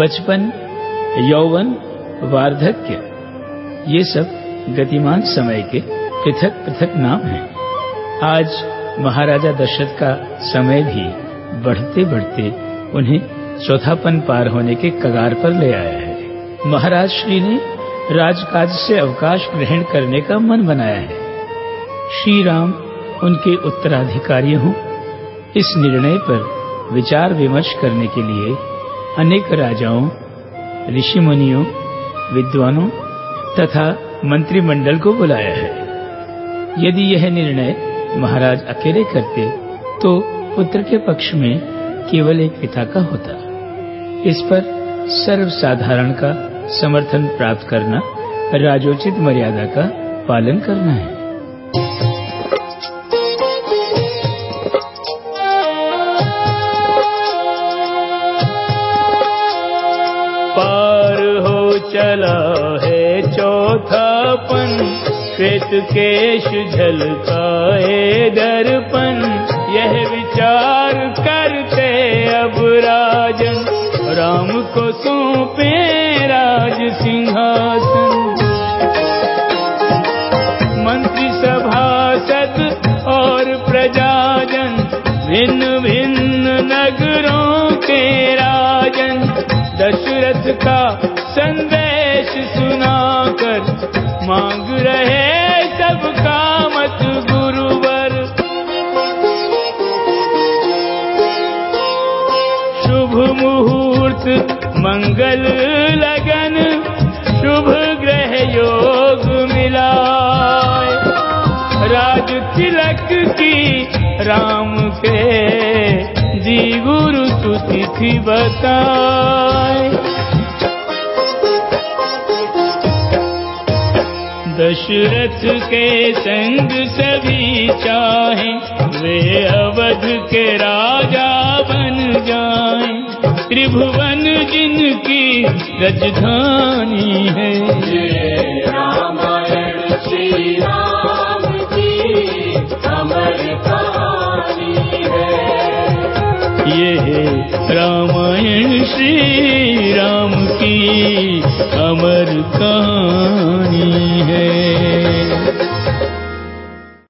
बचपन, यौवन, वार्धक्य, ये सब गतिमान समय के पृथक पृथक नाम हैं। आज महाराजा दशरथ का समय भी बढ़ते बढ़ते उन्हें चौथापन पार होने के कगार पर ले आया है। महाराज श्री ने राजकाज से अवकाश ग्रहण करने का मन बनाया है। श्री राम उनके उत्तराधिकारी हों। इस निर्णय पर विचार विमर्श करने के लिए अनेक राजाओं ऋषि मुनियों विद्वानों तथा मंत्रिमंडल को बुलाया है। यदि यह निर्णय महाराज अकेले करते तो पुत्र के पक्ष में केवल एक पिता का होता। इस पर सर्वसाधारण का समर्थन प्राप्त करना, राजोचित मर्यादा का पालन करना है। पार हो चला है चौथापन श्वेत केश झलकाए दर्पण। यह विचार करते अब राजन। राम को सौंपे राज सिंहासन। मंत्री सभासद और प्रजाजन। भिन्न भिन्न नगरों के राजन दशरथ का संदेश सुनाकर मांग रहे सबका मत गुरुवर। शुभ मुहूर्त, मंगल लगन, शुभ ग्रह योग मिला राज तिलक की राम के जी गुरु सुतिथि बताए। दशरथ के संग सभी चाहे, वे अवध के राजा बन जाए। त्रिभुवन जिनकी राजधानी है रामायण श्री राम की अमर कहानी है।